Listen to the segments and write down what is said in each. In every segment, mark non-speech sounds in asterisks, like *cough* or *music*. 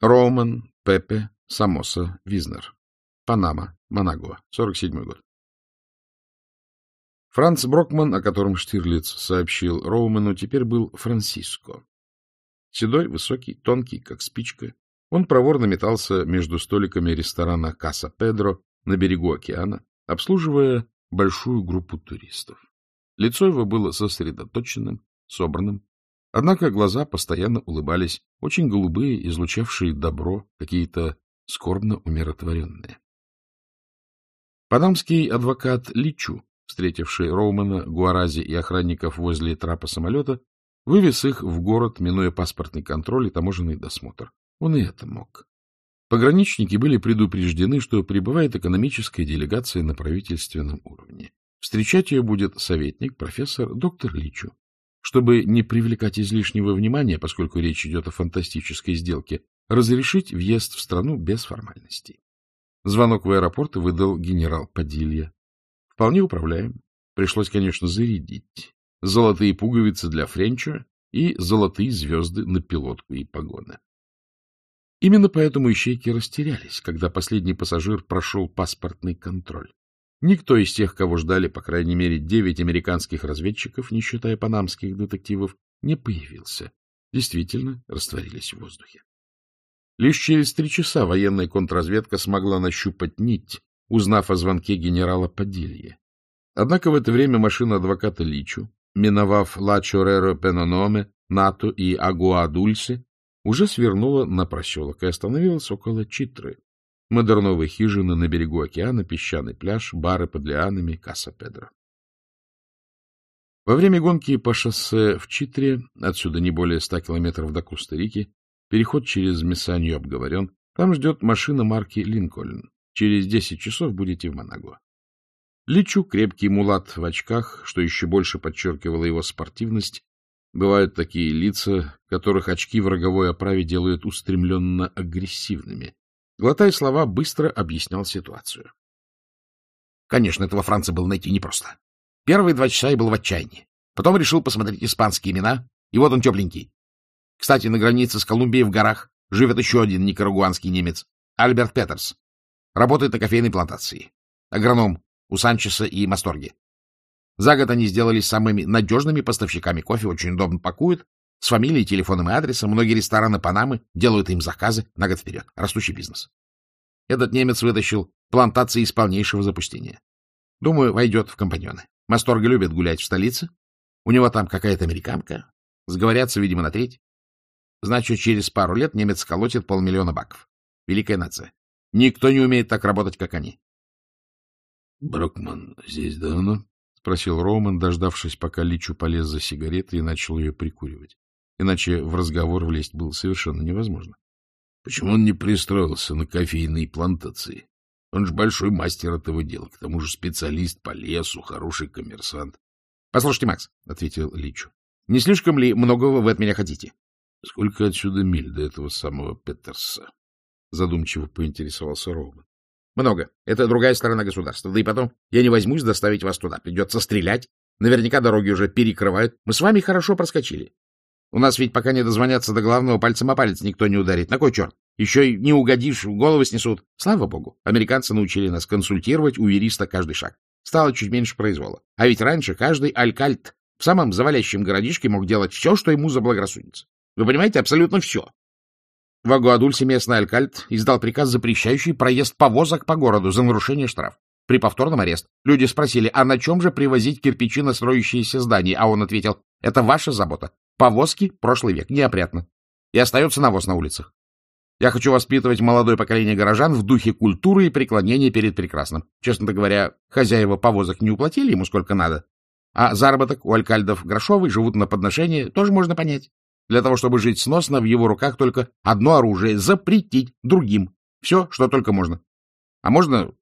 Роуман, Пепе, Самоса, Визнер. Панама, Манагуа, 47 год. Франц Брокман, о котором Штирлиц сообщил Роуману, теперь был Франсиско. Седой, высокий, тонкий, как спичка, он проворно метался между столиками ресторана «Каса Педро» на берегу океана, обслуживая большую группу туристов. Лицо его было сосредоточенным, собранным, однако глаза постоянно улыбались, очень голубые, излучавшие добро, какие-то скорбно умиротворенные. Панамский адвокат Личу, встретивший Роумана, Гуарази и охранников возле трапа самолета, вывез их в город, минуя паспортный контроль и таможенный досмотр. Он и это мог. Пограничники были предупреждены, что прибывает экономическая делегация на правительственном уровне. Встречать ее будет советник, профессор, доктор Личу. Чтобы не привлекать излишнего внимания, поскольку речь идет о фантастической сделке, разрешить въезд в страну без формальностей. Звонок в аэропорт выдал генерал Падилья. Вполне управляем. Пришлось, конечно, зарядить. Золотые пуговицы для Френча и золотые звезды на пилотку и погоны. Именно поэтому ищейки растерялись, когда последний пассажир прошел паспортный контроль. Никто из тех, кого ждали, по крайней мере, девять американских разведчиков, не считая панамских детективов, не появился. Действительно, растворились в воздухе. Лишь через три часа военная контрразведка смогла нащупать нить, узнав о звонке генерала Падилье. Однако в это время машина адвоката Личу, миновав Ла Чореро Пенономе, НАТО и Агуадульсе, уже свернула на проселок и остановилась около Читры. Модерновые хижины на берегу океана, песчаный пляж, бары под лианами, Касса Педро. Во время гонки по шоссе в Читре, отсюда не более ста километров до Коста-Рики, переход через Мессанью обговорен, там ждет машина марки Линкольн. Через десять часов будете в Манагуа. Личу, крепкий мулат в очках, что еще больше подчеркивало его спортивность, Бывают такие лица, которых очки в роговой оправе делают устремленно агрессивными. Глотая слова, быстро объяснял ситуацию. Конечно, этого Франца было найти непросто. Первые два часа я был в отчаянии. Потом решил посмотреть испанские имена, и вот он тепленький. Кстати, на границе с Колумбией в горах живет еще один никарагуанский немец, Альберт Петерс. Работает на кофейной плантации. Агроном у Санчеса и Масторги. За год они сделались самыми надежными поставщиками кофе, очень удобно пакуют, с фамилией, телефоном и адресом. Многие рестораны Панамы делают им заказы на год вперед. Растущий бизнес. Этот немец вытащил плантации из полнейшего запустения. Думаю, войдет в компаньоны. Масторга любит гулять в столице. У него там какая-то американка. Сговорятся, видимо, на треть. Значит, через пару лет немец колотит полмиллиона баков. Великая нация. Никто не умеет так работать, как они. — Брокман здесь давно? спросил Роман, дождавшись, пока Личу полез за сигаретой и начал ее прикуривать. Иначе в разговор влезть было совершенно невозможно. Почему он не пристроился на кофейной плантации? Он же большой мастер этого дела, к тому же специалист по лесу, хороший коммерсант. — Послушайте, Макс, — ответил Личу, — не слишком ли многого вы от меня хотите? — Сколько отсюда миль до этого самого Петерса? — задумчиво поинтересовался Роман. Много. Это другая сторона государства. Да и потом, я не возьмусь доставить вас туда. Придется стрелять. Наверняка дороги уже перекрывают. Мы с вами хорошо проскочили. У нас ведь пока не дозвонятся до главного, пальцем о палец никто не ударит. На кой черт? Еще и не угодишь, головы снесут. Слава богу, американцы научили нас консультировать у юриста каждый шаг. Стало чуть меньше произвола. А ведь раньше каждый алькальт в самом завалящем городишке мог делать все, что ему заблагорассудится. Вы понимаете, абсолютно все. В Агуадульсе местный алькальт издал приказ, запрещающий проезд повозок по городу за нарушение штраф. При повторном арест люди спросили, а на чем же привозить кирпичи на строящиеся здания? А он ответил, это ваша забота. Повозки — прошлый век, неопрятно. И остается навоз на улицах. Я хочу воспитывать молодое поколение горожан в духе культуры и преклонения перед прекрасным. Честно говоря, хозяева повозок не уплатили ему сколько надо. А заработок у алькальдов грошовый, живут на подношение, тоже можно понять. Для того, чтобы жить сносно, в его руках только одно оружие — запретить другим. Все, что только можно. А можно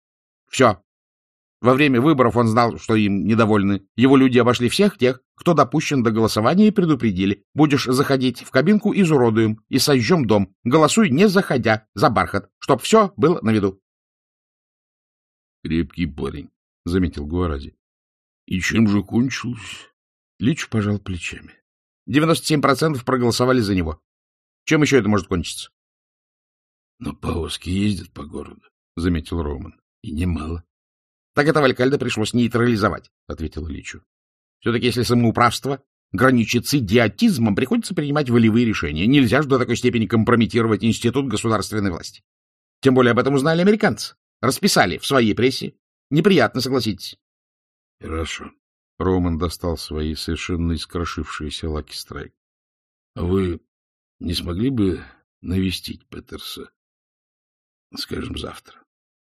все. Во время выборов он знал, что им недовольны. Его люди обошли всех тех, кто допущен до голосования, и предупредили. Будешь заходить в кабинку, изуродуем и сожжем дом. Голосуй, не заходя, за бархат, чтоб все было на виду. — Крепкий парень, — заметил Гуарази. — И чем же кончилось? Лич пожал плечами. 97% проголосовали за него. Чем еще это может кончиться? — Но повозки ездят по городу, — заметил Роман. — И немало. — Так этого Алькальда пришлось нейтрализовать, — ответил Личу. — Все-таки если самоуправство граничит с идиотизмом, приходится принимать волевые решения. Нельзя же до такой степени компрометировать институт государственной власти. Тем более об этом узнали американцы. Расписали в своей прессе. Неприятно, согласитесь. — Хорошо. Роман достал свои совершенно искрошившиеся лаки страйк. — вы не смогли бы навестить Петерса, скажем, завтра,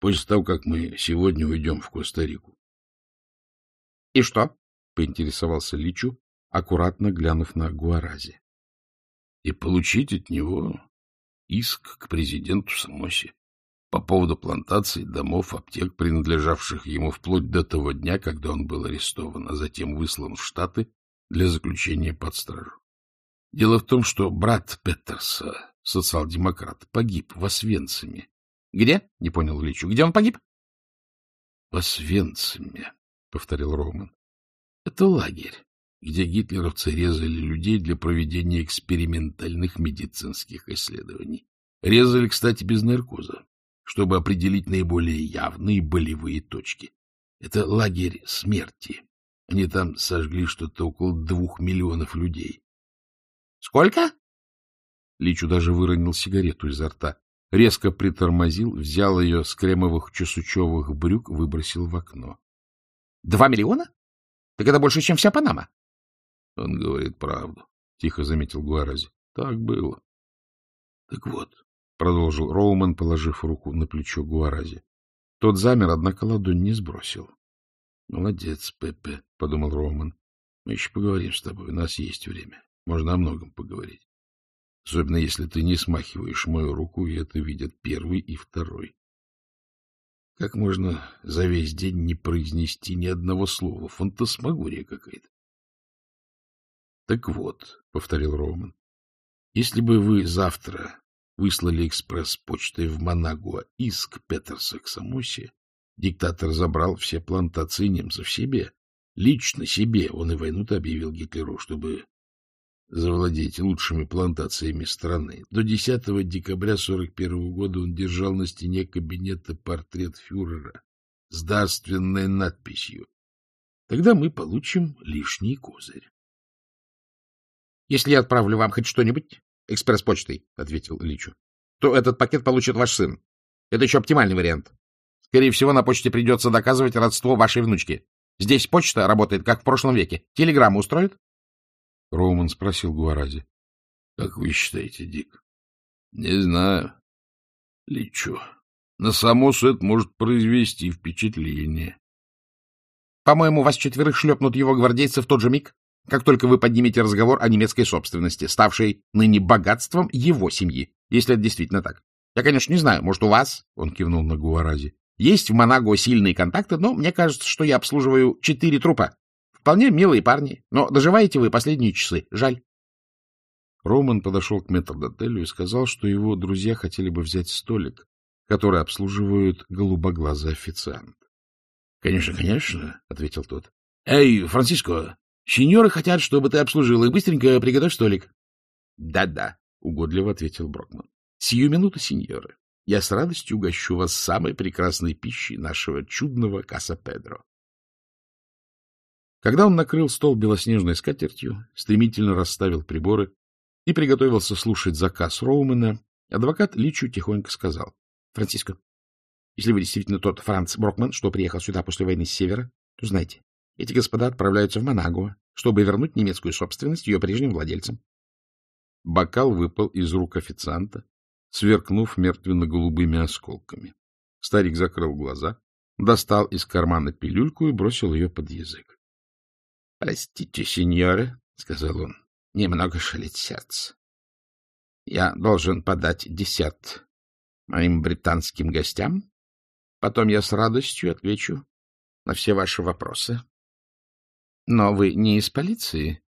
после того, как мы сегодня уйдем в Коста-Рику? — И что? — поинтересовался Личу, аккуратно глянув на Гуарази. — И получить от него иск к президенту Самоси по поводу плантаций, домов, аптек, принадлежавших ему вплоть до того дня, когда он был арестован, а затем выслан в Штаты для заключения под стражу. Дело в том, что брат Петерса, социал-демократ, погиб в Освенциме. — Где? — не понял Личу. — Где он погиб? — В Освенциме, — повторил Роман. — Это лагерь, где гитлеровцы резали людей для проведения экспериментальных медицинских исследований. Резали, кстати, без наркоза, чтобы определить наиболее явные болевые точки. Это лагерь смерти. Они там сожгли что-то около двух миллионов людей. Сколько? Личу даже выронил сигарету изо рта, резко притормозил, взял ее с кремовых чесучевых брюк, выбросил в окно. — Два миллиона? Так это больше, чем вся Панама. — Он говорит правду, — тихо заметил Гуарази. — Так было. — Так вот, — продолжил Роуман, положив руку на плечо Гуарази. Тот замер, однако ладонь не сбросил. — Молодец, Пепе, — подумал Роуман. — Мы еще поговорим с тобой, у нас есть время. Можно о многом поговорить. Особенно, если ты не смахиваешь мою руку, и это видят первый и второй. Как можно за весь день не произнести ни одного слова? Фантасмагория какая-то. — Так вот, — повторил Роман, — если бы вы завтра выслали экспресс-почтой в Манагуа иск Петерса к Самосе, диктатор забрал все плантации немцев себе. Лично себе он и войну-то объявил Гитлеру, чтобы завладеть лучшими плантациями страны. До 10 декабря 1941 года он держал на стене кабинета портрет фюрера с дарственной надписью. Тогда мы получим лишний козырь. — Если я отправлю вам хоть что-нибудь экспресс-почтой, — ответил Личу, — то этот пакет получит ваш сын. Это еще оптимальный вариант. Скорее всего, на почте придется доказывать родство вашей внучки. Здесь почта работает, как в прошлом веке. Телеграмму устроит? Роуман спросил Гуарази. — Как вы считаете, Дик? — Не знаю. — Лечу. На Самосу это может произвести впечатление. — По-моему, вас четверых шлепнут его гвардейцы в тот же миг, как только вы поднимете разговор о немецкой собственности, ставшей ныне богатством его семьи, если это действительно так. Я, конечно, не знаю, может, у вас, — он кивнул на Гуарази, — есть в Монаго сильные контакты, но мне кажется, что я обслуживаю четыре трупа. Вполне милые парни, но доживаете вы последние часы. Жаль. Роман подошел к метрдотелю и сказал, что его друзья хотели бы взять столик, который обслуживают голубоглазый официант. — Конечно, конечно, — ответил тот. — Эй, Франциско, сеньоры хотят, чтобы ты обслужил, и быстренько приготовь столик. Да — Да-да, — угодливо ответил Брокман. — Сию минуту, сеньоры. Я с радостью угощу вас самой прекрасной пищей нашего чудного Каса Педро. Когда он накрыл стол белоснежной скатертью, стремительно расставил приборы и приготовился слушать заказ Роумена, адвокат Личу тихонько сказал. — Франциско, если вы действительно тот Франц Брокман, что приехал сюда после войны с севера, то знайте, эти господа отправляются в Монагуа, чтобы вернуть немецкую собственность ее прежним владельцам. Бокал выпал из рук официанта, сверкнув мертвенно-голубыми осколками. Старик закрыл глаза, достал из кармана пилюльку и бросил ее под язык. — Простите, сеньоры, — сказал он, — немного шалит сердце. Я должен подать десерт моим британским гостям. Потом я с радостью отвечу на все ваши вопросы. Но вы не из полиции?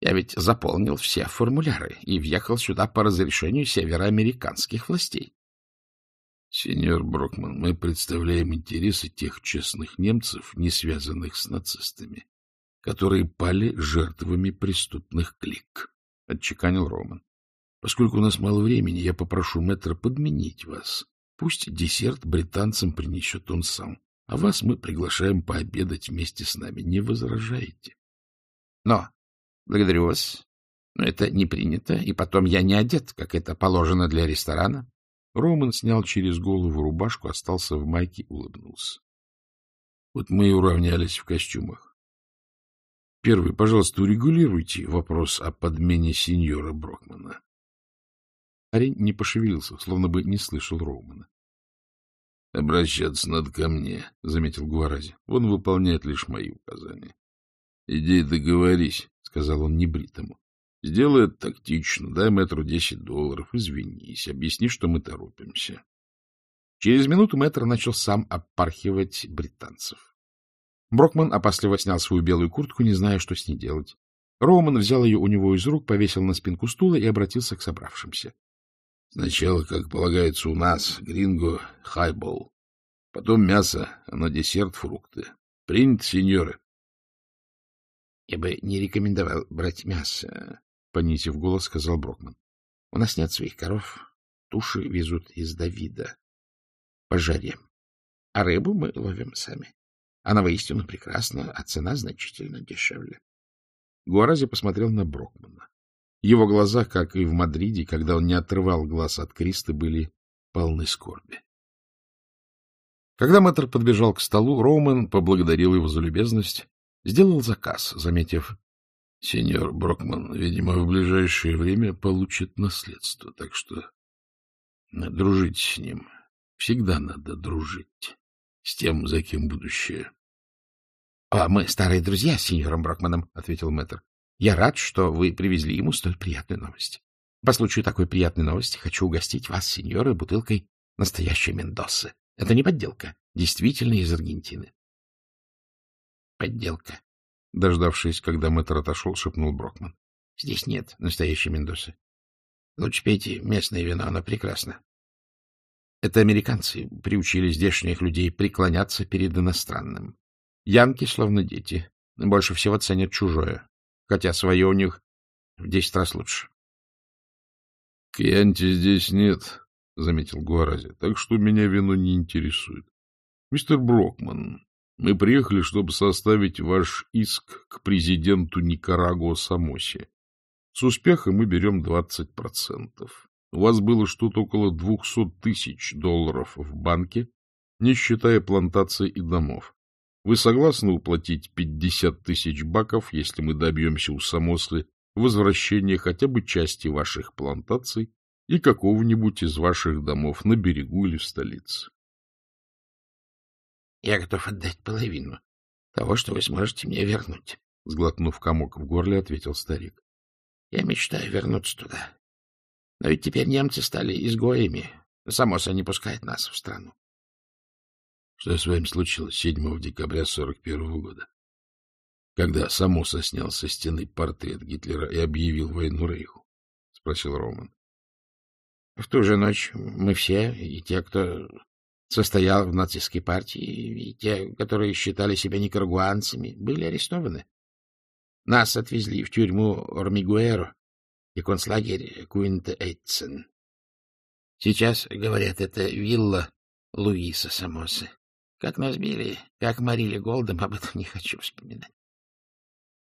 Я ведь заполнил все формуляры и въехал сюда по разрешению североамериканских властей. — Сеньор Брокман, мы представляем интересы тех честных немцев, не связанных с нацистами которые пали жертвами преступных клик, — отчеканил Роман. Поскольку у нас мало времени, я попрошу мэтра подменить вас. Пусть десерт британцам принесет он сам, а вас мы приглашаем пообедать вместе с нами. Не возражаете? Но, благодарю вас, но это не принято, и потом я не одет, как это положено для ресторана. Роман снял через голову рубашку, остался в майке, улыбнулся. Вот мы и уравнялись в костюмах. Первый, пожалуйста, урегулируйте вопрос о подмене сеньора Брокмана. Парень не пошевелился, словно бы не слышал Роумана. — Обращаться надо ко мне, — заметил Гуарази. — Он выполняет лишь мои указания. — Иди договорись, — сказал он небритому. — Сделай это тактично, дай мэтру десять долларов, извинись, объясни, что мы торопимся. Через минуту мэтр начал сам опархивать британцев. Брокман опасливо снял свою белую куртку, не зная, что с ней делать. Роуман взял ее у него из рук, повесил на спинку стула и обратился к собравшимся. — Сначала, как полагается у нас, гринго, хайбол. Потом мясо, а на десерт фрукты. Принято, сеньоры? — Я бы не рекомендовал брать мясо, — понизив голос, сказал Брокман. — У нас нет своих коров. Туши везут из Давида. По жаре. А рыбу мы ловим сами. Она воистину прекрасна, а цена значительно дешевле. Гуарази посмотрел на Брокмана. Его глаза, как и в Мадриде, когда он не отрывал глаз от Криста, были полны скорби. Когда мэтр подбежал к столу, Роуман поблагодарил его за любезность, сделал заказ, заметив, — Сеньор Брокман, видимо, в ближайшее время получит наследство, так что дружить с ним. Всегда надо дружить с тем, за кем будущее. — А мы старые друзья с сеньором Брокманом, — ответил мэтр. — Я рад, что вы привезли ему столь приятную новость. По случаю такой приятной новости хочу угостить вас, сеньоры, бутылкой настоящей Мендосы. Это не подделка, действительно из Аргентины. — Подделка. Дождавшись, когда мэтр отошел, шепнул Брокман. — Здесь нет настоящей Мендосы. Лучше пейте местное вино, оно прекрасно. Это американцы приучили здешних людей преклоняться перед иностранным. Янки, словно дети, больше всего ценят чужое, хотя свое у них в десять раз лучше. — Кьянти здесь нет, — заметил Гуарази, — так что меня вино не интересует. Мистер Брокман, мы приехали, чтобы составить ваш иск к президенту Никарагуа Самосе. С успехом мы берем двадцать процентов. У вас было что-то около двухсот тысяч долларов в банке, не считая плантаций и домов. Вы согласны уплатить 50 тысяч баков, если мы добьемся у Самослы возвращения хотя бы части ваших плантаций и какого-нибудь из ваших домов на берегу или в столице? — Я готов отдать половину того, что вы сможете мне вернуть, — сглотнув комок в горле, ответил старик. — Я мечтаю вернуться туда. Но ведь теперь немцы стали изгоями. Самоса не пускает нас в страну. Что с вами случилось 7 декабря 41 года, когда Самоса снял со стены портрет Гитлера и объявил войну Рейху? — спросил Роман. — В ту же ночь мы все, и те, кто состоял в нацистской партии, и те, которые считали себя никарагуанцами, были арестованы. Нас отвезли в тюрьму Ормигуэро и концлагерь Куинте-Эйтсен. Сейчас, говорят, это вилла Луиса Самосы. Как нас били, как морили голодом, об этом не хочу вспоминать.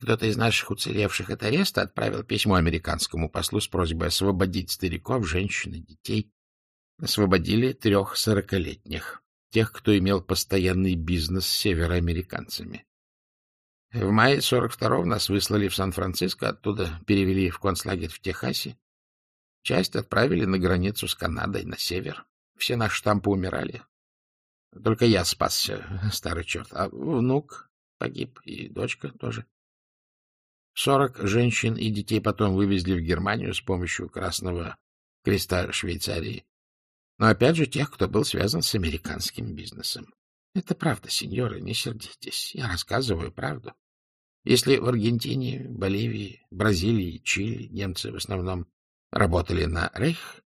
Кто-то из наших уцелевших от ареста отправил письмо американскому послу с просьбой освободить стариков, женщин и детей. Освободили трех сорокалетних, тех, кто имел постоянный бизнес с североамериканцами. В мае 42-го нас выслали в Сан-Франциско, оттуда перевели в концлагерь в Техасе. Часть отправили на границу с Канадой, на север. Все наши штампы умирали. Только я спасся, *laughs* старый черт. А внук погиб, и дочка тоже. Сорок женщин и детей потом вывезли в Германию с помощью Красного Креста Швейцарии. Но опять же тех, кто был связан с американским бизнесом. Это правда, сеньоры, не сердитесь. Я рассказываю правду. Если в Аргентине, Боливии, Бразилии, Чили немцы в основном работали на Рейх,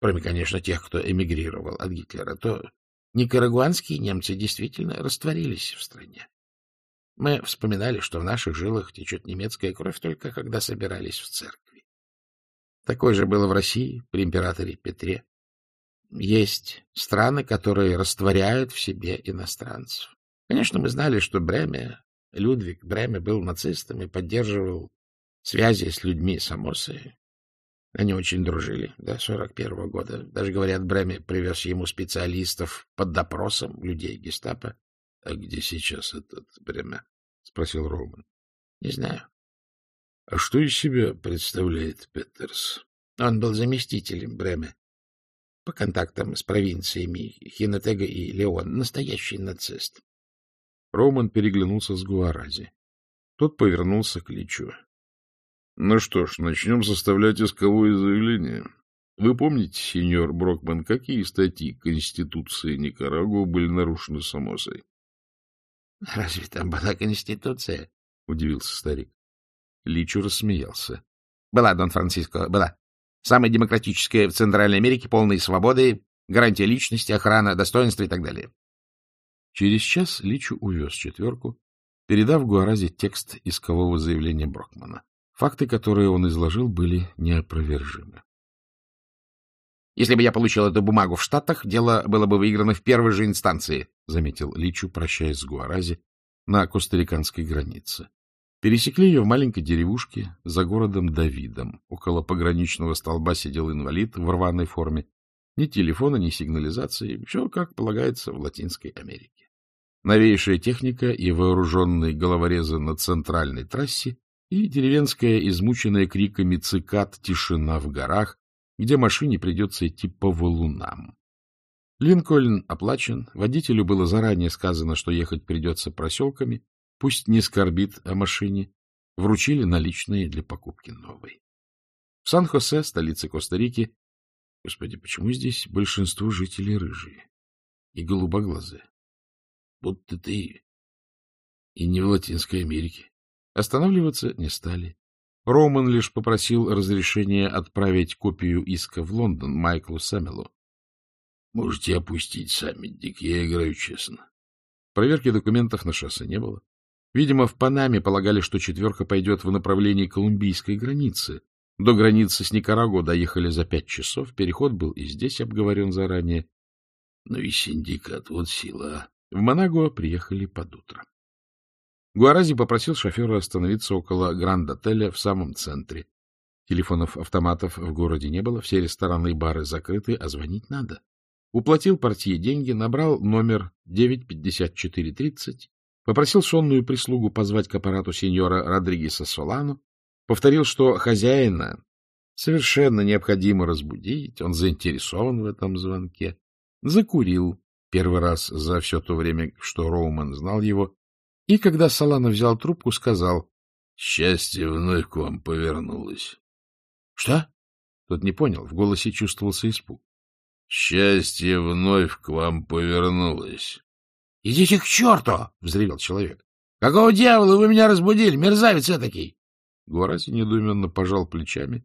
кроме, конечно, тех, кто эмигрировал от Гитлера, то никарагуанские немцы действительно растворились в стране. Мы вспоминали, что в наших жилах течет немецкая кровь только когда собирались в церкви. Такое же было в России при императоре Петре. Есть страны, которые растворяют в себе иностранцев. Конечно, мы знали, что Бреме, Людвиг Бреме был нацистом и поддерживал связи с людьми Самосы. Они очень дружили до сорок первого года. Даже, говорят, Бреме привез ему специалистов под допросом людей гестапо. — А где сейчас этот Бреме? — спросил Роман. — Не знаю. — А что из себя представляет Петерс? Он был заместителем Бреме по контактам с провинциями Хинотега и Леон. Настоящий нацист. Роман переглянулся с Гуарази. Тот повернулся к Личу. — Ну что ж, начнем составлять исковое заявление. Вы помните, сеньор Брокман, какие статьи Конституции Никарагуа были нарушены Самосой? *laughs* — Разве там была Конституция? — удивился старик. Личу рассмеялся. — Была, Дон Франциско, была. Самая демократическая в Центральной Америке, полные свободы, гарантия личности, охрана, достоинства и так далее. Через час Личу увез четверку, передав Гуаразе текст искового заявления Брокмана. Факты, которые он изложил, были неопровержимы. Если бы я получил эту бумагу в Штатах, дело было бы выиграно в первой же инстанции, — заметил Личу, прощаясь с Гуарази на костариканской границе. Пересекли ее в маленькой деревушке за городом Давидом. Около пограничного столба сидел инвалид в рваной форме. Ни телефона, ни сигнализации. Все, как полагается, в Латинской Америке. Новейшая техника и вооруженные головорезы на центральной трассе и деревенская, измученная криками цикад, тишина в горах, где машине придется идти по валунам. Линкольн оплачен, водителю было заранее сказано, что ехать придется проселками, пусть не скорбит о машине, вручили наличные для покупки новой. В Сан-Хосе, столице Коста-Рики, господи, почему здесь большинство жителей рыжие и голубоглазые? Будто ты и не в Латинской Америке. Останавливаться не стали. Роман лишь попросил разрешения отправить копию иска в Лондон Майклу Сэмелу. — Можете опустить сами, Дик, я играю честно. Проверки документов на шоссе не было. Видимо, в Панаме полагали, что четверка пойдет в направлении колумбийской границы. До границы с Никарагуа доехали за пять часов, переход был и здесь обговорен заранее. Ну и синдикат, вот сила. В Манагуа приехали под утро. Гуарази попросил шофера остановиться около Гранд-отеля в самом центре. Телефонов-автоматов в городе не было, все рестораны и бары закрыты, а звонить надо. Уплатил портье деньги, набрал номер 95430, попросил сонную прислугу позвать к аппарату сеньора Родригеса Солану, повторил, что хозяина совершенно необходимо разбудить, он заинтересован в этом звонке, закурил первый раз за все то время, что Роуман знал его, и, когда Салана взял трубку, сказал, — Счастье вновь к вам повернулось. — Что? Тот не понял, в голосе чувствовался испуг. — Счастье вновь к вам повернулось. — Идите к черту! — взревел человек. — Какого дьявола вы меня разбудили, мерзавец этакий? Гуарази недоуменно пожал плечами,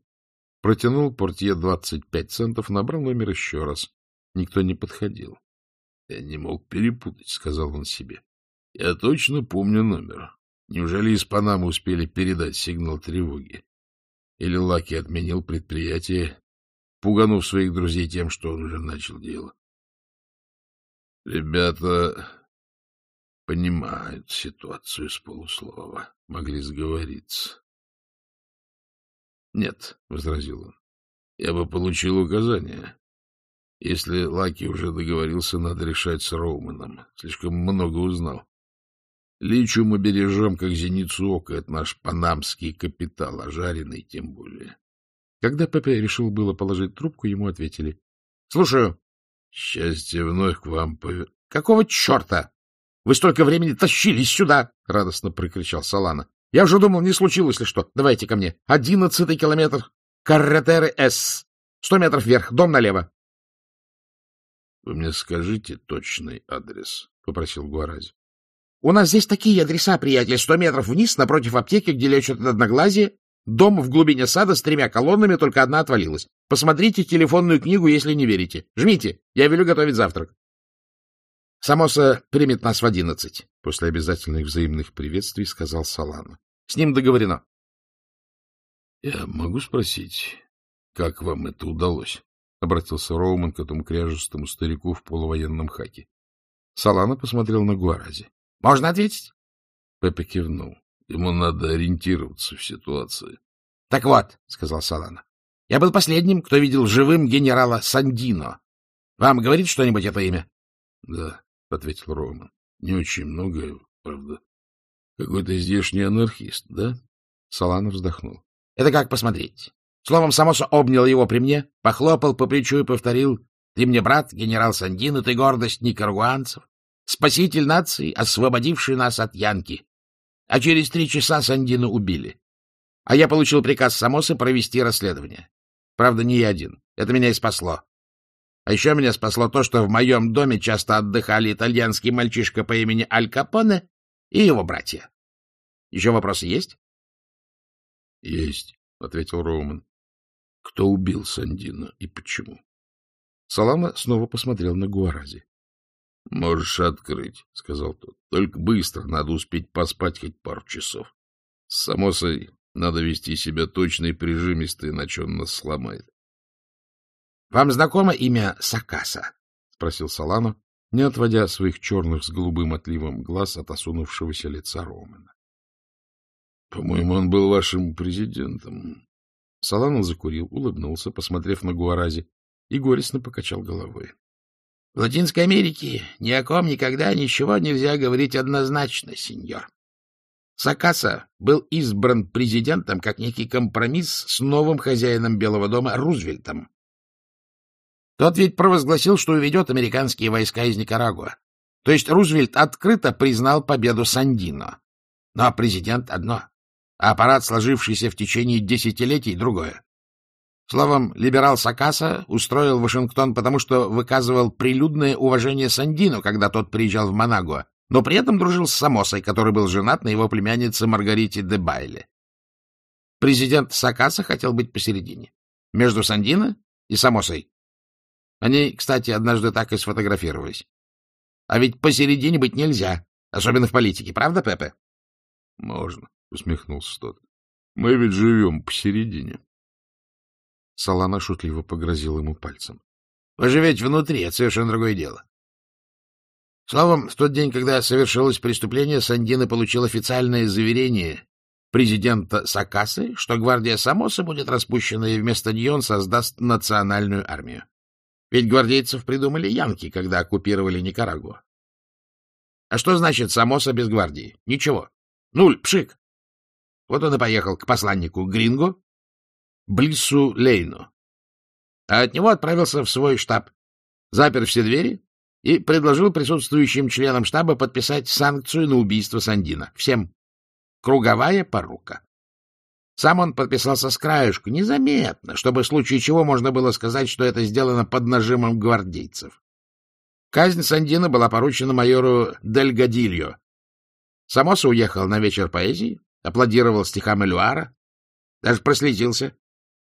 протянул портье двадцать пять центов, набрал номер еще раз. Никто не подходил. — Я не мог перепутать, — сказал он себе. Я точно помню номер. Неужели из Панамы успели передать сигнал тревоги? Или Лаки отменил предприятие, пуганув своих друзей тем, что он уже начал дело? Ребята понимают ситуацию с полуслова, могли сговориться. — Нет, — возразил он, — я бы получил указание. Если Лаки уже договорился, надо решать с Роуманом. Слишком много узнал. Личу мы бережем, как зеницу ока, это наш панамский капитал, а жареный тем более. Когда Пепе решил было положить трубку, ему ответили. — Слушаю. — Счастье вновь к вам повер... — Какого черта? Вы столько времени тащились сюда! — радостно прокричал Салана. — Я уже думал, не случилось ли что. Давайте ко мне. Одиннадцатый километр. Карретеры С. Сто метров вверх, дом налево. — Вы мне скажите точный адрес, — попросил Гуарази. У нас здесь такие адреса, приятель. Сто метров вниз, напротив аптеки, где лечат одноглазие. Дом в глубине сада с тремя колоннами, только одна отвалилась. Посмотрите телефонную книгу, если не верите. Жмите, я велю готовить завтрак. Самоса примет нас в одиннадцать. После обязательных взаимных приветствий сказал Салана. С ним договорено. — Я могу спросить, Как вам это удалось? — обратился Роуман к этому кряжестому старику в полувоенном хаке. Салана посмотрел на Гуарази. — Можно ответить? Пепе кивнул. Ему надо ориентироваться в ситуации. — Так вот, — сказал Салана, — я был последним, кто видел живым генерала Сандино. Вам говорит что-нибудь это имя? — Да, — ответил Роуман. — Не очень многое, правда. Какой-то здешний анархист, да? Салана вздохнул. — Это как посмотреть. Словом, Самосо обнял его при мне, похлопал по плечу и повторил, «Ты мне брат, генерал Сандино, ты гордость никарагуанцев, спаситель нации, освободивший нас от Янки». А через три часа Сандино убили. А я получил приказ Самосы провести расследование. Правда, не я один. Это меня и спасло. А еще меня спасло то, что в моем доме часто отдыхали итальянский мальчишка по имени Аль Капоне и его братья. Еще вопросы есть? — Есть, — ответил Роуман. Кто убил Сандина и почему? Салама снова посмотрел на Гуарази. — Можешь открыть, — сказал тот. — Только быстро, надо успеть поспать хоть пару часов. С Самосой надо вести себя точно и прижимисто, иначе он нас сломает. — Вам знакомо имя Сакаса? — спросил Салана, не отводя своих черных с голубым отливом глаз от осунувшегося лица Романа. — По-моему, он был вашим президентом. Салана закурил, улыбнулся, посмотрев на Гуарази, и горестно покачал головой. — В Латинской Америке ни о ком никогда ничего нельзя говорить однозначно, сеньор. Сакаса был избран президентом как некий компромисс с новым хозяином Белого дома Рузвельтом. Тот ведь провозгласил, что уведет американские войска из Никарагуа. То есть Рузвельт открыто признал победу Сандино. Но президент одно а аппарат, сложившийся в течение десятилетий, другое. Словом, либерал Сакаса устроил Вашингтон, потому что выказывал прилюдное уважение Сандину, когда тот приезжал в Манагуа, но при этом дружил с Самосой, который был женат на его племяннице Маргарите де Байле. Президент Сакаса хотел быть посередине, между Сандино и Самосой. Они, кстати, однажды так и сфотографировались. А ведь посередине быть нельзя, особенно в политике, правда, Пепе? — Можно. — усмехнулся тот. — Мы ведь живем посередине. Салана шутливо погрозил ему пальцем. — Вы живете внутри, это совершенно другое дело. Словом, в тот день, когда совершилось преступление, Сандина получил официальное заверение президента Сакасы, что гвардия Самоса будет распущена и вместо нее он создаст национальную армию. Ведь гвардейцев придумали янки, когда оккупировали Никарагуа. А что значит Самоса без гвардии? Ничего. Нуль, пшик. Вот он и поехал к посланнику Гринго, Блиссу Лейну. А от него отправился в свой штаб, запер все двери и предложил присутствующим членам штаба подписать санкцию на убийство Сандина. Всем. Круговая порука. Сам он подписался с краешку, незаметно, чтобы в случае чего можно было сказать, что это сделано под нажимом гвардейцев. Казнь Сандина была поручена майору Дельгадильо. Самоса уехал на вечер поэзии, аплодировал стихам Элюара, даже прослезился.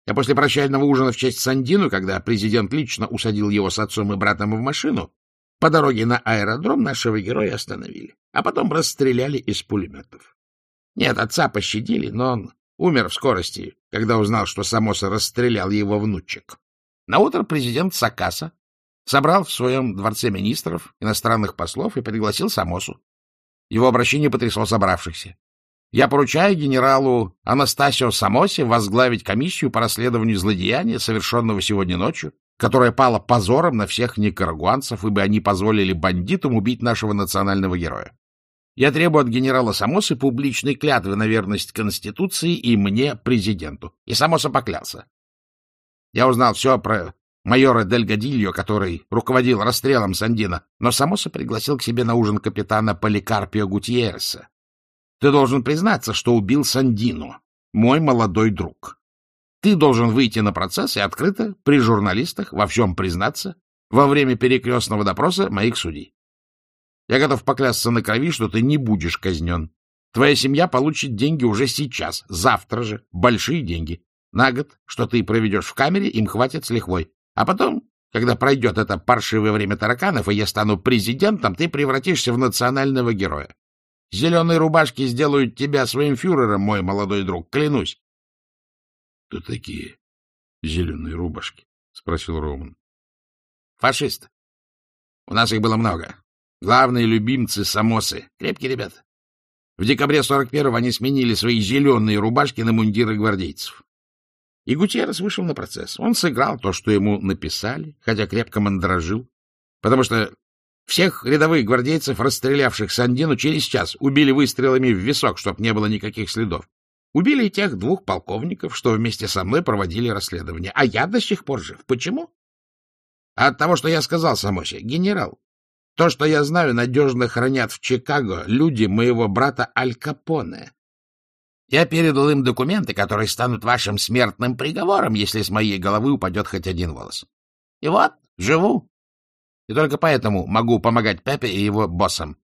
А после прощального ужина в честь Сандину, когда президент лично усадил его с отцом и братом в машину, по дороге на аэродром нашего героя остановили, а потом расстреляли из пулеметов. Нет, отца пощадили, но он умер в скорости, когда узнал, что Самоса расстрелял его внучек. Наутро президент Сакаса собрал в своем дворце министров, иностранных послов и пригласил Самосу. Его обращение потрясло собравшихся. Я поручаю генералу Анастасио Самосе возглавить комиссию по расследованию злодеяния, совершенного сегодня ночью, которая пала позором на всех никарагуанцев, ибо они позволили бандитам убить нашего национального героя. Я требую от генерала Самосы публичной клятвы на верность Конституции и мне, президенту. И Самоса поклялся. Я узнал все про майора Дельгадильо, который руководил расстрелом Сандина, но Самоса пригласил к себе на ужин капитана Поликарпио Гутьерреса, ты должен признаться, что убил Сандино, мой молодой друг. Ты должен выйти на процесс и открыто, при журналистах, во всем признаться, во время перекрестного допроса моих судей. Я готов поклясться на крови, что ты не будешь казнен. Твоя семья получит деньги уже сейчас, завтра же, большие деньги. На год, что ты проведешь в камере, им хватит с лихвой. А потом, когда пройдет это паршивое время тараканов, и я стану президентом, ты превратишься в национального героя. Зеленые рубашки сделают тебя своим фюрером, мой молодой друг, клянусь. — Кто такие зеленые рубашки? — спросил Роман. — Фашисты. У нас их было много. Главные любимцы — самосы. Крепкие ребята. В декабре 41-го они сменили свои зеленые рубашки на мундиры гвардейцев. И Гутьеррес вышел на процесс. Он сыграл то, что ему написали, хотя крепко мандражил, потому что всех рядовых гвардейцев, расстрелявших Сандину, через час убили выстрелами в висок, чтобы не было никаких следов. Убили и тех двух полковников, что вместе со мной проводили расследование. А я до сих пор жив. Почему? От того, что я сказал Самосе. Генерал, то, что я знаю, надежно хранят в Чикаго люди моего брата Аль Капоне. Я передал им документы, которые станут вашим смертным приговором, если с моей головы упадет хоть один волос. И вот, живу. И только поэтому могу помогать Пепе и его боссам.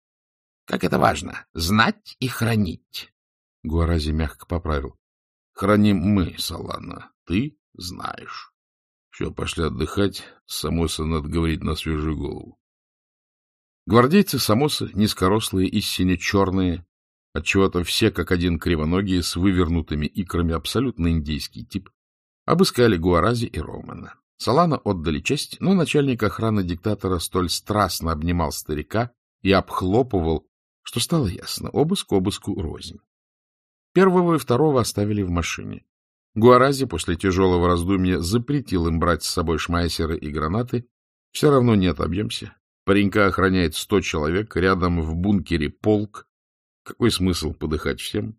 Как это важно — знать и хранить. Гуарази мягко поправил. — Храним мы, Салана. Ты знаешь. Все, пошли отдыхать. Самоса надо говорить на свежую голову. Гвардейцы Самосы, низкорослые и сине-черные, отчего-то все как один кривоногие с вывернутыми икрами, абсолютно индейский тип, обыскали Гуарази и Романа. Салана отдали честь, но начальник охраны диктатора столь страстно обнимал старика и обхлопывал, что стало ясно, обыск обыску рознь. Первого и второго оставили в машине. Гуарази после тяжелого раздумья запретил им брать с собой шмайсеры и гранаты. Все равно не отобьемся. Паренька охраняет сто человек, рядом в бункере полк. Какой смысл подыхать всем?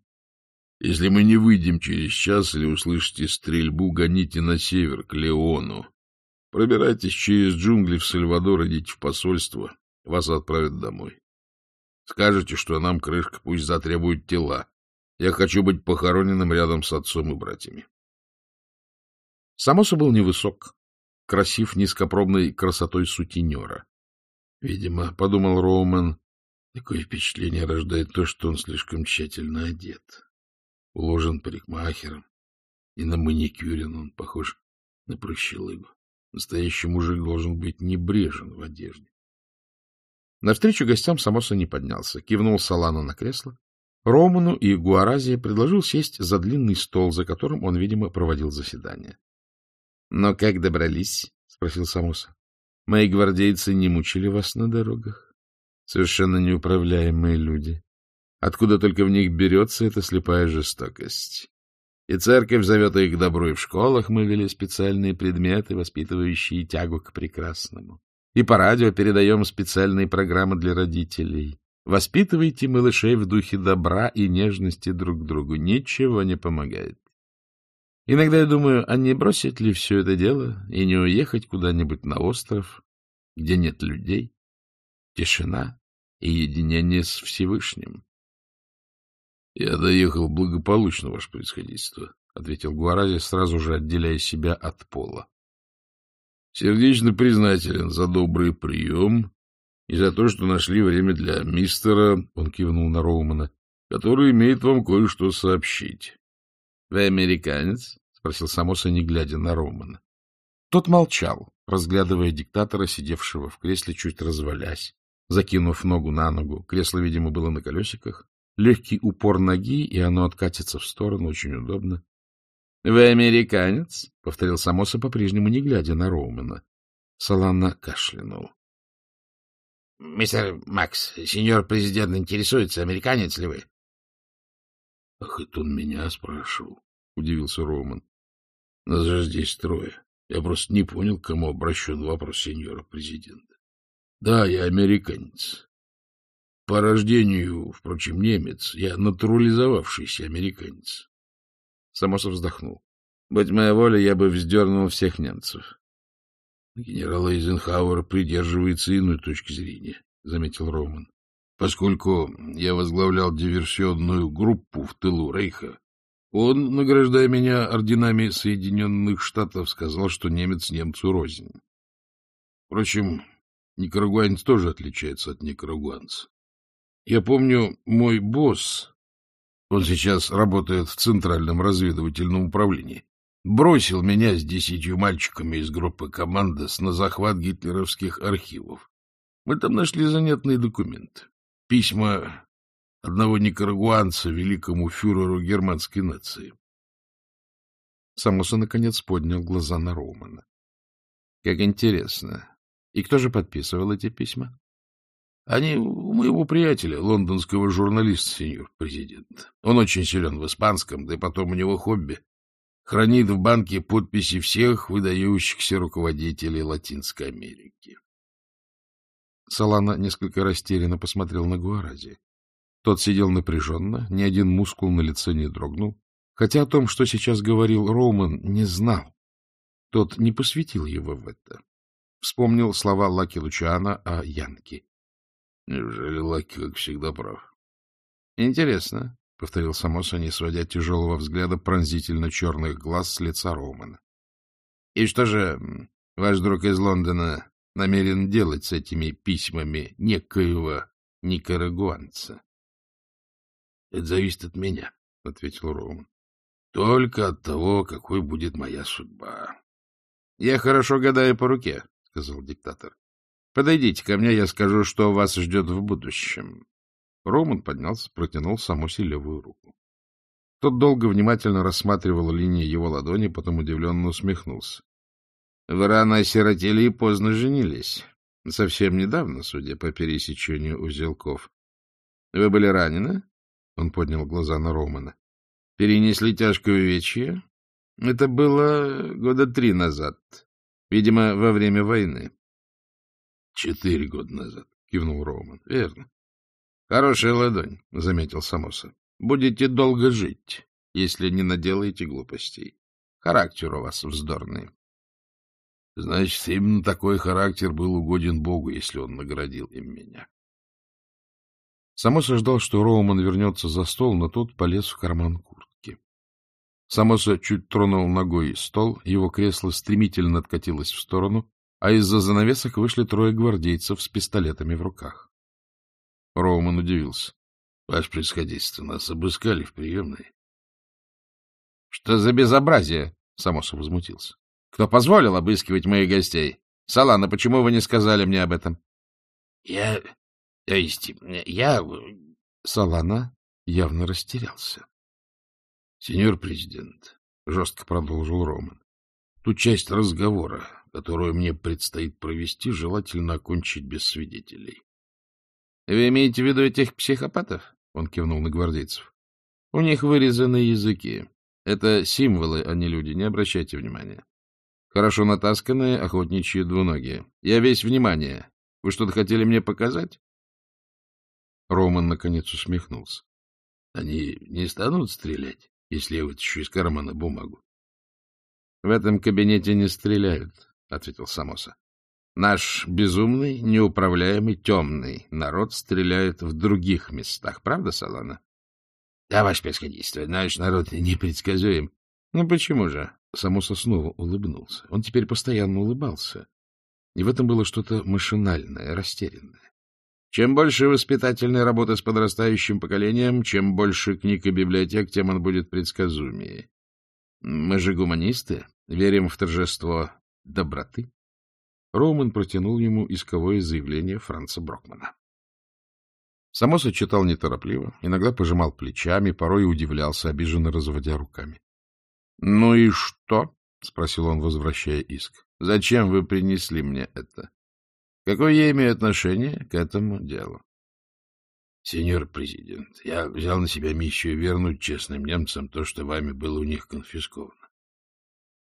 Если мы не выйдем через час или услышите стрельбу, гоните на север, к Леону. Пробирайтесь через джунгли в Сальвадор, идите в посольство. Вас отправят домой. Скажете, что нам крышка, пусть затребуют тела. Я хочу быть похороненным рядом с отцом и братьями. Самоса был невысок, красив низкопробной красотой сутенера. Видимо, — подумал Роуман, — такое впечатление рождает то, что он слишком тщательно одет. Уложен парикмахером, и на маникюрин он похож на прощелыгу. Настоящий мужик должен быть небрежен в одежде. Навстречу гостям Самоса не поднялся, кивнул Салану на кресло. Роману и Гуарази предложил сесть за длинный стол, за которым он, видимо, проводил заседание. — Но как добрались? — спросил Самоса. Мои гвардейцы не мучили вас на дорогах. Совершенно неуправляемые люди. Откуда только в них берется эта слепая жестокость. И церковь зовет их к добру, и в школах мы вели специальные предметы, воспитывающие тягу к прекрасному. И по радио передаем специальные программы для родителей. Воспитывайте малышей в духе добра и нежности друг к другу. Ничего не помогает. Иногда я думаю, а не бросить ли все это дело и не уехать куда-нибудь на остров, где нет людей, тишина и единение с Всевышним. — Я доехал благополучно, ваше происходительство, — ответил Гуарази, сразу же отделяя себя от пола. — Сердечно признателен за добрый прием и за то, что нашли время для мистера, — он кивнул на Роумана, — который имеет вам кое-что сообщить. — Вы американец? — спросил Самоса, не глядя на Романа. Тот молчал, разглядывая диктатора, сидевшего в кресле, чуть развалясь, закинув ногу на ногу. Кресло, видимо, было на колесиках. Легкий упор ноги, и оно откатится в сторону, очень удобно. — Вы американец? — повторил Самоса, по-прежнему не глядя на Роумана. Саланна кашлянул. — Мистер Макс, сеньор президент интересуется, американец ли вы? — Ах, это он меня спрашивал, — удивился Роман. — Нас же здесь трое. Я просто не понял, к кому обращен вопрос сеньора президента. — Да, я американец. По рождению, впрочем, немец. Я натурализовавшийся американец. Самосов вздохнул. — Будь моя воля, я бы вздернул всех немцев. — Генерал Эйзенхауэр придерживается иной точки зрения, — заметил Роман. Поскольку я возглавлял диверсионную группу в тылу Рейха, он, награждая меня орденами Соединенных Штатов, сказал, что немец немцу рознь. Впрочем, никарагуанец тоже отличается от никарагуанца. Я помню, мой босс, он сейчас работает в Центральном разведывательном управлении, бросил меня с десятью мальчиками из группы «Командос» на захват гитлеровских архивов. Мы там нашли занятные документы. Письма одного никарагуанца великому фюреру германской нации. Самоса, наконец, поднял глаза на Роумана. — Как интересно. И кто же подписывал эти письма? — Они у моего приятеля, лондонского журналиста, сеньор президент. Он очень силен в испанском, да и потом у него хобби. Хранит в банке подписи всех выдающихся руководителей Латинской Америки. Салана несколько растерянно посмотрел на Гуарази. Тот сидел напряженно, ни один мускул на лице не дрогнул, хотя о том, что сейчас говорил Роуман, не знал. Тот не посвятил его в это. Вспомнил слова Лаки Лучана о Янке. Неужели Лаки, как всегда, прав? — Интересно, — повторил Самоса, не сводя тяжелого взгляда пронзительно черных глаз с лица Роумана. — И что же ваш друг из Лондона намерен делать с этими письмами некоего никарагуанца? — Это зависит от меня, — ответил Роуман. — Только от того, какой будет моя судьба. — Я хорошо гадаю по руке, — сказал диктатор. — Подойдите ко мне, я скажу, что вас ждет в будущем. Роман поднялся, протянул Самосе левую руку. Тот долго внимательно рассматривал линии его ладони, потом удивленно усмехнулся. — Вы рано осиротели и поздно женились. Совсем недавно, судя по пересечению узелков. — Вы были ранены? — он поднял глаза на Романа. — Перенесли тяжкое увечье? Это было года три назад. Видимо, во время войны. — Четыре года назад, — кивнул Роман. — Верно. — Хорошая ладонь, — заметил Самоса. — Будете долго жить, если не наделаете глупостей. Характер у вас вздорный. — Значит, именно такой характер был угоден Богу, если он наградил им меня. Самоса ждал, что Роуман вернется за стол, но тот полез в карман куртки. Самоса чуть тронул ногой стол, его кресло стремительно откатилось в сторону, а из-за занавесок вышли трое гвардейцев с пистолетами в руках. Роуман удивился. — Ваше происходительство, нас обыскали в приемной. — Что за безобразие? — Самосов возмутился. — Кто позволил обыскивать моих гостей? Салана, почему вы не сказали мне об этом? — Я... То есть я... Салана явно растерялся. — Сеньор президент, — жестко продолжил Роман, — ту часть разговора, которую мне предстоит провести, желательно окончить без свидетелей. — Вы имеете в виду этих психопатов? — он кивнул на гвардейцев. — У них вырезаны языки. Это символы, а не люди, не обращайте внимания. Хорошо натасканные, охотничьи двуногие. Я весь внимание. Вы что-то хотели мне показать? Роман наконец усмехнулся. — Они не станут стрелять, если я вытащу из кармана бумагу? — В этом кабинете не стреляют, — ответил Самоса. Наш безумный, неуправляемый, темный народ стреляет в других местах. Правда, Салана? — Да, ваше происходительство, наш народ непредсказуем. — Ну почему же? Самоса снова улыбнулся. Он теперь постоянно улыбался. И в этом было что-то машинальное, растерянное. Чем больше воспитательной работы с подрастающим поколением, чем больше книг и библиотек, тем он будет предсказуемее. Мы же гуманисты, верим в торжество доброты. Роуман протянул ему исковое заявление Франца Брокмана. Самоса читал неторопливо, иногда пожимал плечами, порой удивлялся, обиженно разводя руками. — Ну и что? — спросил он, возвращая иск. — Зачем вы принесли мне это? Какое я имею отношение к этому делу? — Сеньор президент, я взял на себя миссию вернуть честным немцам то, что вами было у них конфисковано.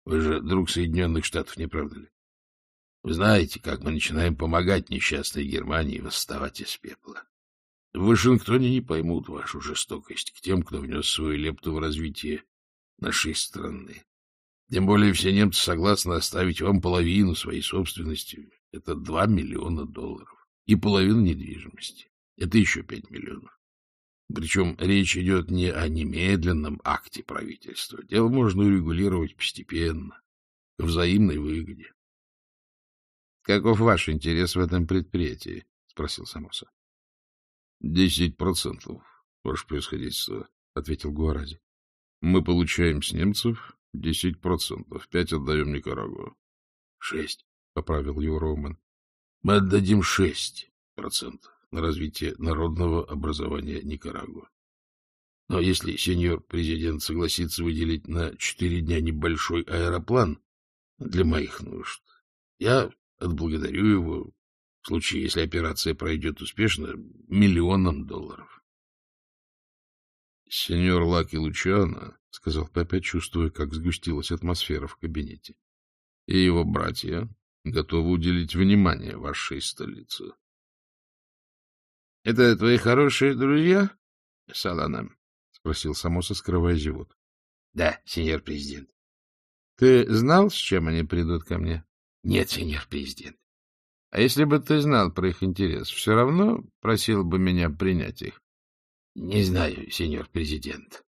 Вы же друг Соединенных Штатов, не правда ли? Вы знаете, как мы начинаем помогать несчастной Германии восставать из пепла. В Вашингтоне не поймут вашу жестокость к тем, кто внес свою лепту в развитие нашей страны. Тем более все немцы согласны оставить вам половину своей собственности. Это два миллиона долларов. И половину недвижимости. Это еще пять миллионов. Причем речь идет не о немедленном акте правительства. Дело можно урегулировать постепенно, к взаимной выгоде. — Каков ваш интерес в этом предприятии? — спросил Самоса. — Десять процентов, ваше происходительство, — ответил Гуарази. — Мы получаем с немцев десять процентов, пять отдаем Никарагуа. — Шесть, — поправил его Роман. — Мы отдадим шесть процентов на развитие народного образования Никарагуа. Но если сеньор президент согласится выделить на четыре дня небольшой аэроплан для моих нужд, я отблагодарю его, в случае, если операция пройдет успешно, миллионом долларов. — Сеньор Лаки Лучано, — сказал Пепе, чувствуя, как сгустилась атмосфера в кабинете, — и его братья готовы уделить внимание вашей столице. — Это твои хорошие друзья, Салана? — спросил Самоса, скрывая живот. — Да, сеньор президент. — Ты знал, с чем они придут ко мне? — Нет, сеньор президент. — А если бы ты знал про их интерес, все равно просил бы меня принять их? — Не знаю, сеньор президент.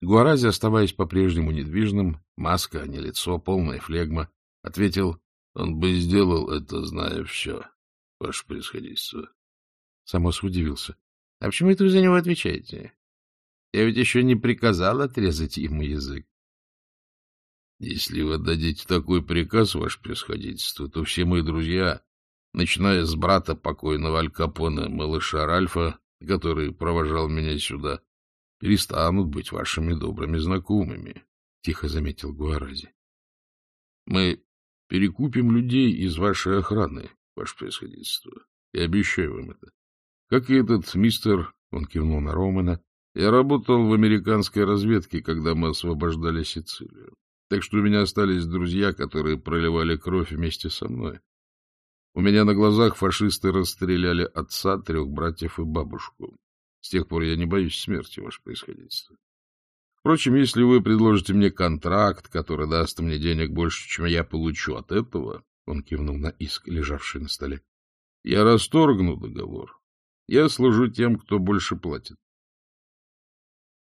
Гуарази, оставаясь по-прежнему недвижным, маска, а не лицо, полная флегма, ответил, он бы сделал это, зная все, ваше происходительство. Самос удивился. — А почему это вы за него отвечаете? Я ведь еще не приказал отрезать ему язык. — Если вы дадите такой приказ, ваше происходительство, то все мои друзья, начиная с брата покойного Аль Капона, малыша Ральфа, который провожал меня сюда, перестанут быть вашими добрыми знакомыми, — тихо заметил Гуарази. — Мы перекупим людей из вашей охраны, ваше происходительство. Я обещаю вам это. Как и этот мистер, он кивнул на Романа, я работал в американской разведке, когда мы освобождали Сицилию. Так что у меня остались друзья, которые проливали кровь вместе со мной. У меня на глазах фашисты расстреляли отца, трех братьев и бабушку. С тех пор я не боюсь смерти, ваше происходительство. Впрочем, если вы предложите мне контракт, который даст мне денег больше, чем я получу от этого, он кивнул на иск, лежавший на столе, я расторгну договор. Я служу тем, кто больше платит.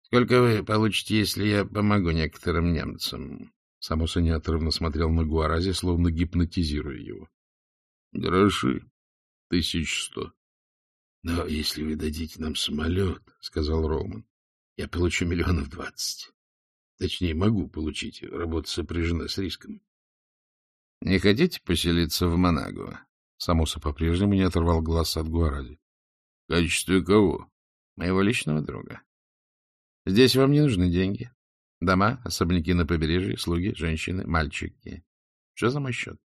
Сколько вы получите, если я помогу некоторым немцам? Самоса неотрывно смотрел на Гуарази, словно гипнотизируя его. — Гроши. Тысяч сто. — Но если вы дадите нам самолет, — сказал Роман, — я получу миллионов двадцать. Точнее, могу получить. Работа сопряжена с риском. — Не хотите поселиться в Монаго? Самоса по-прежнему не оторвал глаз от Гуарази. — В качестве кого? — Моего личного друга. Здесь вам не нужны деньги. Дома, особняки на побережье, слуги, женщины, мальчики. Что за мой счет?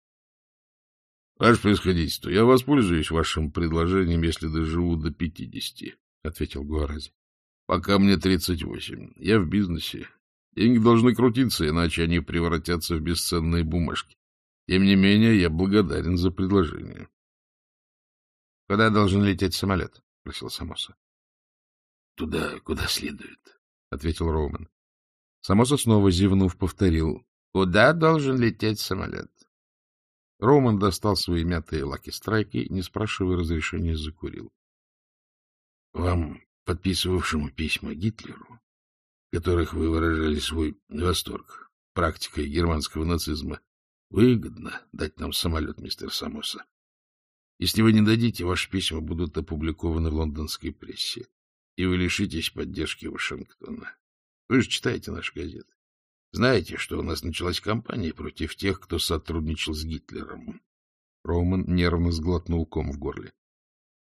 — Ваше происходительство, я воспользуюсь вашим предложением, если доживу до пятидесяти, — ответил Гуарази. — Пока мне тридцать восемь. Я в бизнесе. Деньги должны крутиться, иначе они превратятся в бесценные бумажки. Тем не менее, я благодарен за предложение. — Куда должен лететь самолет? — спросил Самоса. — Туда, куда следует, — ответил Роман. Самоса снова зевнув, повторил. — Куда должен лететь самолет? Роман достал свои мятые лаки-страйки, не спрашивая разрешения, закурил. — Вам, подписывавшему письма Гитлеру, которых вы выражали свой восторг практикой германского нацизма, выгодно дать нам самолет, мистер Самоса. Если вы не дадите, ваши письма будут опубликованы в лондонской прессе, и вы лишитесь поддержки Вашингтона. Вы же читаете наши газеты. Знаете, что у нас началась кампания против тех, кто сотрудничал с Гитлером? Роман нервно сглотнул ком в горле.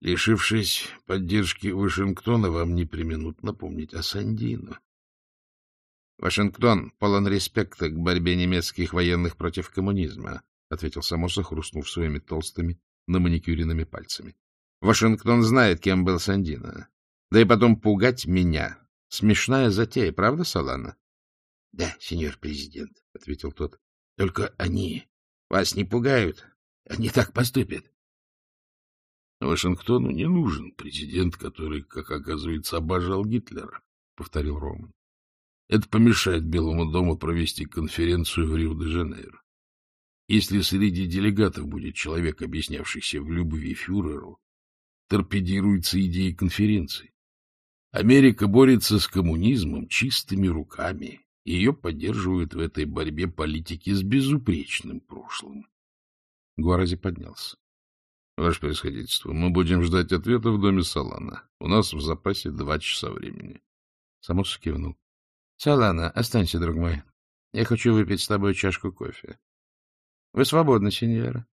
Лишившись поддержки Вашингтона, вам не применут напомнить о Сандино. Вашингтон полон респекта к борьбе немецких военных против коммунизма, — ответил Самоса, хрустнув своими толстыми, на маникюренными пальцами. Вашингтон знает, кем был Сандино. Да и потом пугать меня. Смешная затея, правда, Салана? — Да, сеньор президент, — ответил тот. — Только они вас не пугают. Они так поступят. — Вашингтону не нужен президент, который, как оказывается, обожал Гитлера, — повторил Роман. Это помешает Белому дому провести конференцию в Рио-де-Жанейро. Если среди делегатов будет человек, объяснявшийся в любви фюреру, торпедируется идея конференции. Америка борется с коммунизмом чистыми руками, ее поддерживают в этой борьбе политики с безупречным прошлым. Гуарази поднялся. — Ваше происходительство, мы будем ждать ответа в доме Салана. У нас в запасе два часа времени. Самос кивнул. — Салана, останься, друг мой. Я хочу выпить с тобой чашку кофе. — Вы свободны, сеньора.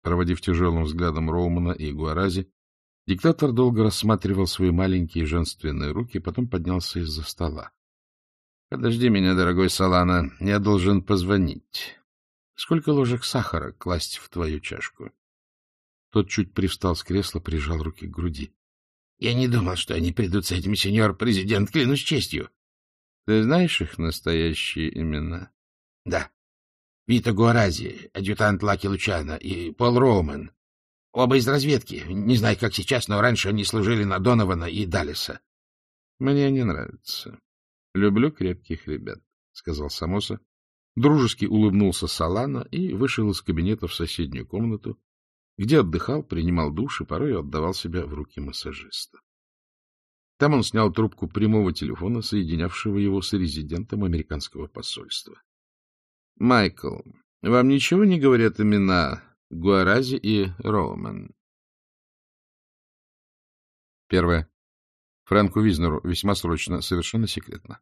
Проводив тяжелым взглядом Роумана и Гуарази, Диктатор долго рассматривал свои маленькие женственные руки, потом поднялся из-за стола. — Подожди меня, дорогой Салана, я должен позвонить. Сколько ложек сахара класть в твою чашку? Тот чуть привстал с кресла, прижал руки к груди. — Я не думал, что они придут с этим, сеньор президент, клянусь честью. — Ты знаешь их настоящие имена? — Да. Вита Гуарази, адъютант Лаки Лучана, и Пол Роумен. Оба из разведки. Не знаю, как сейчас, но раньше они служили на Донована и Далиса. — Мне не нравится. Люблю крепких ребят, — сказал Самоса. Дружески улыбнулся Салана и вышел из кабинета в соседнюю комнату, где отдыхал, принимал душ и порой отдавал себя в руки массажиста. Там он снял трубку прямого телефона, соединявшего его с резидентом американского посольства. — Майкл, вам ничего не говорят имена Гуарази и Роуман? Первое. Фрэнку Визнеру весьма срочно, совершенно секретно.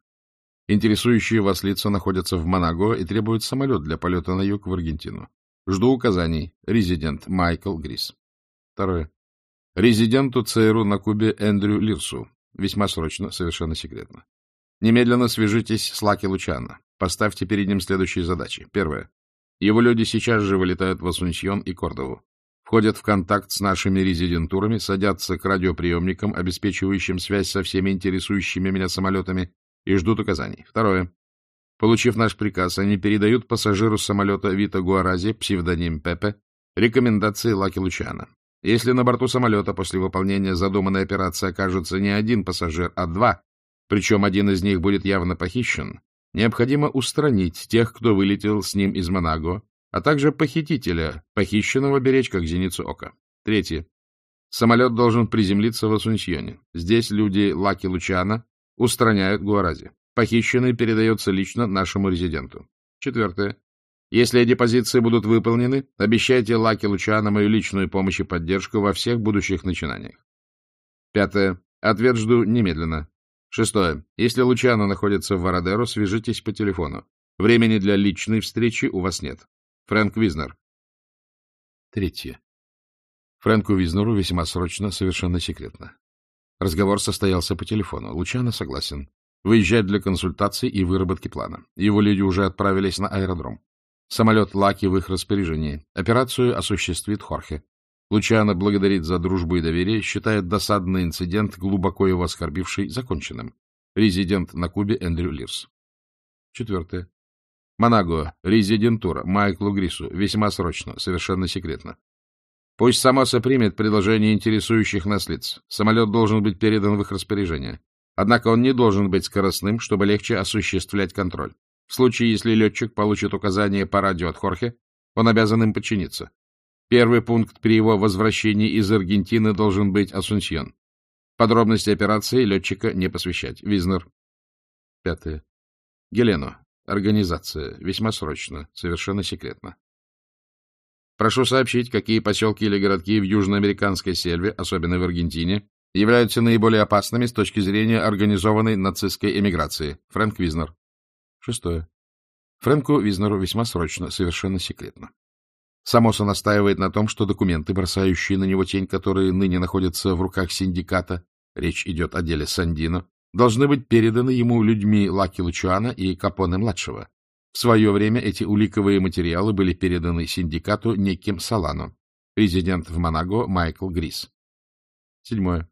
Интересующие вас лица находятся в Монаго и требуют самолет для полета на юг в Аргентину. Жду указаний. Резидент Майкл Грис. Второе. Резиденту ЦРУ на Кубе Эндрю Лирсу. Весьма срочно, совершенно секретно. Немедленно свяжитесь с Лаки Лучано. Поставьте перед ним следующие задачи. Первое. Его люди сейчас же вылетают в Асунсьон и Кордову. Входят в контакт с нашими резидентурами, садятся к радиоприемникам, обеспечивающим связь со всеми интересующими меня самолетами, и ждут указаний. Второе. Получив наш приказ, они передают пассажиру самолета Вита Гуарази, псевдоним Пепе, рекомендации Лаки Лучана. Если на борту самолета после выполнения задуманной операции окажется не один пассажир, а два, причем один из них будет явно похищен, Необходимо устранить тех, кто вылетел с ним из Монаго, а также похитителя, похищенного беречь как зеницу ока. Третье. Самолет должен приземлиться в Асунсьоне. Здесь люди Лаки Лучана устраняют Гуарази. Похищенный передается лично нашему резиденту. Четвертое. Если эти позиции будут выполнены, обещайте Лаки Лучана мою личную помощь и поддержку во всех будущих начинаниях. Пятое. Ответ жду немедленно. Шестое. Если Лучано находится в Вородеро, свяжитесь по телефону. Времени для личной встречи у вас нет. Фрэнк Визнер. Третье. Фрэнку Визнеру весьма срочно, совершенно секретно. Разговор состоялся по телефону. Лучано согласен. Выезжать для консультаций и выработки плана. Его люди уже отправились на аэродром. Самолет Лаки в их распоряжении. Операцию осуществит Хорхе. Лучано благодарит за дружбу и доверие, считает досадный инцидент, глубоко его оскорбивший, законченным. Резидент на Кубе Эндрю Лирс. Четвертое. Монаго. Резидентура. Майклу Грису. Весьма срочно. Совершенно секретно. Пусть Самоса примет предложение интересующих нас лиц. Самолет должен быть передан в их распоряжение. Однако он не должен быть скоростным, чтобы легче осуществлять контроль. В случае, если летчик получит указание по радио от Хорхе, он обязан им подчиниться. Первый пункт при его возвращении из Аргентины должен быть Асунсьон. Подробности операции летчика не посвящать. Визнер. Пятое. Гелено. Организация. Весьма срочно. Совершенно секретно. Прошу сообщить, какие поселки или городки в южноамериканской сельве, особенно в Аргентине, являются наиболее опасными с точки зрения организованной нацистской эмиграции. Фрэнк Визнер. Шестое. Фрэнку Визнеру весьма срочно, совершенно секретно. Самоса настаивает на том, что документы, бросающие на него тень, которые ныне находятся в руках синдиката, речь идет о деле Сандино, должны быть переданы ему людьми Лаки Лучуана и Капоне-младшего. В свое время эти уликовые материалы были переданы синдикату неким Салану, президент в Монаго Майкл Грис. Седьмое.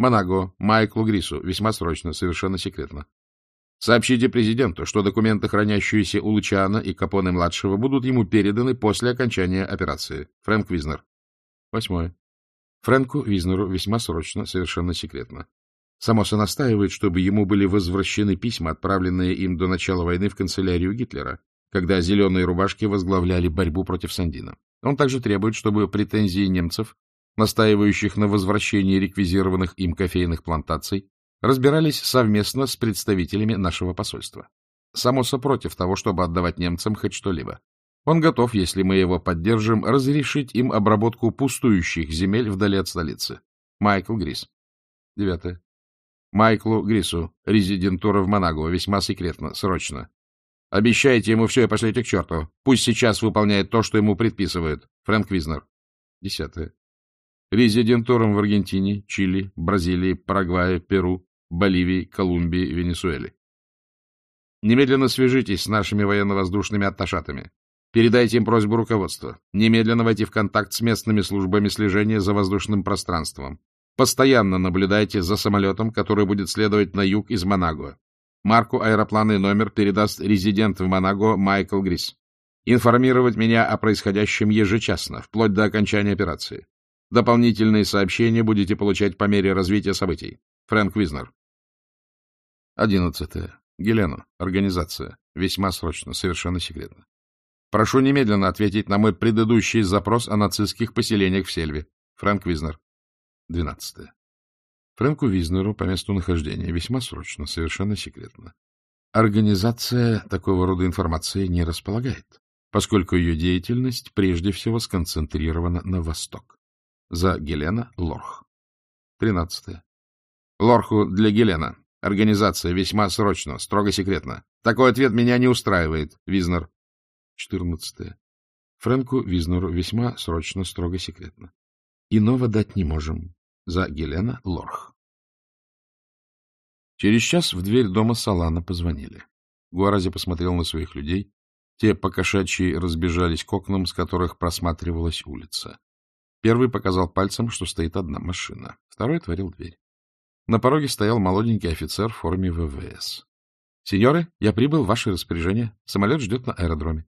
Монаго, Майклу Грису, весьма срочно, совершенно секретно. Сообщите президенту, что документы, хранящиеся у Лучана и Капоне-младшего, будут ему переданы после окончания операции. Фрэнк Визнер. Восьмое. Фрэнку Визнеру весьма срочно, совершенно секретно. Самоса настаивает, чтобы ему были возвращены письма, отправленные им до начала войны в канцелярию Гитлера, когда зеленые рубашки возглавляли борьбу против Сандина. Он также требует, чтобы претензии немцев, настаивающих на возвращении реквизированных им кофейных плантаций, разбирались совместно с представителями нашего посольства. Самоса против того, чтобы отдавать немцам хоть что-либо. Он готов, если мы его поддержим, разрешить им обработку пустующих земель вдали от столицы. Майкл Грис. Девятое. Майклу Грису, резидентура в Монаго, весьма секретно, срочно. Обещайте ему все и пошлите к черту. Пусть сейчас выполняет то, что ему предписывают. Фрэнк Визнер. Десятое. резидентурам в Аргентине, Чили, Бразилии, Парагвае, Перу, Боливии, Колумбии, Венесуэле. Немедленно свяжитесь с нашими военно-воздушными атташатами. Передайте им просьбу руководства. Немедленно войти в контакт с местными службами слежения за воздушным пространством. Постоянно наблюдайте за самолетом, который будет следовать на юг из Монаго. Марку аэроплана и номер передаст резидент в Монаго Майкл Грис. Информировать меня о происходящем ежечасно, вплоть до окончания операции. Дополнительные сообщения будете получать по мере развития событий. Фрэнк Визнер. Одиннадцатое. Гелена. Организация. Весьма срочно, совершенно секретно. Прошу немедленно ответить на мой предыдущий запрос о нацистских поселениях в Сельве. Фрэнк Визнер. Двенадцатое. Фрэнку Визнеру по месту нахождения. Весьма срочно, совершенно секретно. Организация такого рода информации не располагает, поскольку ее деятельность прежде всего сконцентрирована на восток. За Гелена Лорх. Тринадцатое. Лорху для Гелена. Организация весьма срочно, строго секретно. Такой ответ меня не устраивает, Визнер. Четырнадцатое. Фрэнку Визнеру весьма срочно, строго секретно. Иного дать не можем. За Гелена Лорх. Через час в дверь дома Салана позвонили. Гуарази посмотрел на своих людей. Те покошачьи разбежались к окнам, с которых просматривалась улица. Первый показал пальцем, что стоит одна машина. Второй отворил дверь. На пороге стоял молоденький офицер в форме ВВС. — Сеньоры, я прибыл в ваше распоряжение. Самолет ждет на аэродроме.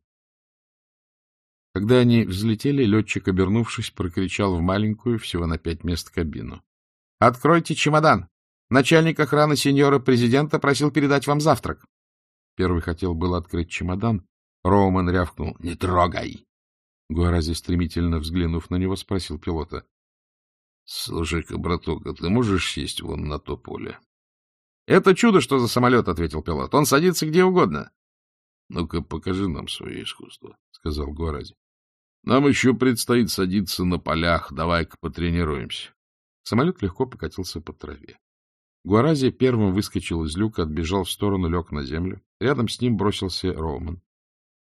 Когда они взлетели, летчик, обернувшись, прокричал в маленькую, всего на пять мест, кабину. — Откройте чемодан! Начальник охраны сеньора президента просил передать вам завтрак. Первый хотел было открыть чемодан. Роуман рявкнул. — Не трогай! Гуарази, стремительно взглянув на него, спросил пилота. — Слушай-ка, браток, а ты можешь сесть вон на то поле? — Это чудо, что за самолет, — ответил пилот. — Он садится где угодно. — Ну-ка, покажи нам свое искусство, — сказал Гуарази. — Нам еще предстоит садиться на полях. Давай-ка потренируемся. Самолет легко покатился по траве. Гуарази первым выскочил из люка, отбежал в сторону, лег на землю. Рядом с ним бросился Роуман.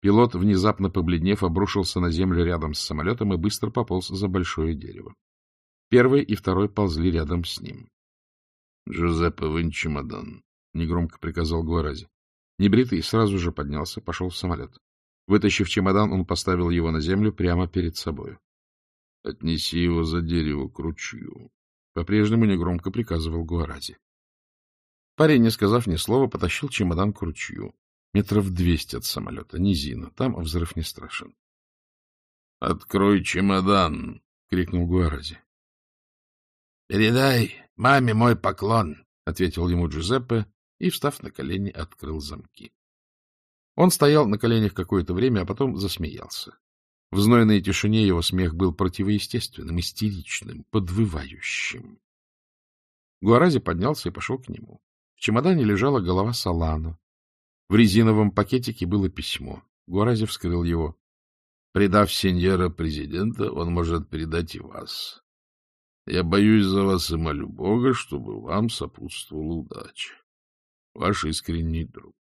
Пилот, внезапно побледнев, обрушился на землю рядом с самолетом и быстро пополз за большое дерево. Первый и второй ползли рядом с ним. — Джузеппе, вынь чемодан, — негромко приказал Гуарази. Небритый сразу же поднялся, пошел в самолет. Вытащив чемодан, он поставил его на землю прямо перед собой. — Отнеси его за дерево к ручью. По-прежнему негромко приказывал Гуарази. Парень, не сказав ни слова, потащил чемодан к ручью. Метров двести от самолета, низина. Там взрыв не страшен. — Открой чемодан! — крикнул Гуарази. — Передай маме мой поклон! — ответил ему Джузеппе и, встав на колени, открыл замки. Он стоял на коленях какое-то время, а потом засмеялся. В знойной тишине его смех был противоестественным, истеричным, подвывающим. Гуарази поднялся и пошел к нему. В чемодане лежала голова Салана. В резиновом пакетике было письмо. Гуарази вскрыл его. Предав сеньора президента, он может предать и вас. Я боюсь за вас и молю Бога, чтобы вам сопутствовала удача. Ваш искренний друг.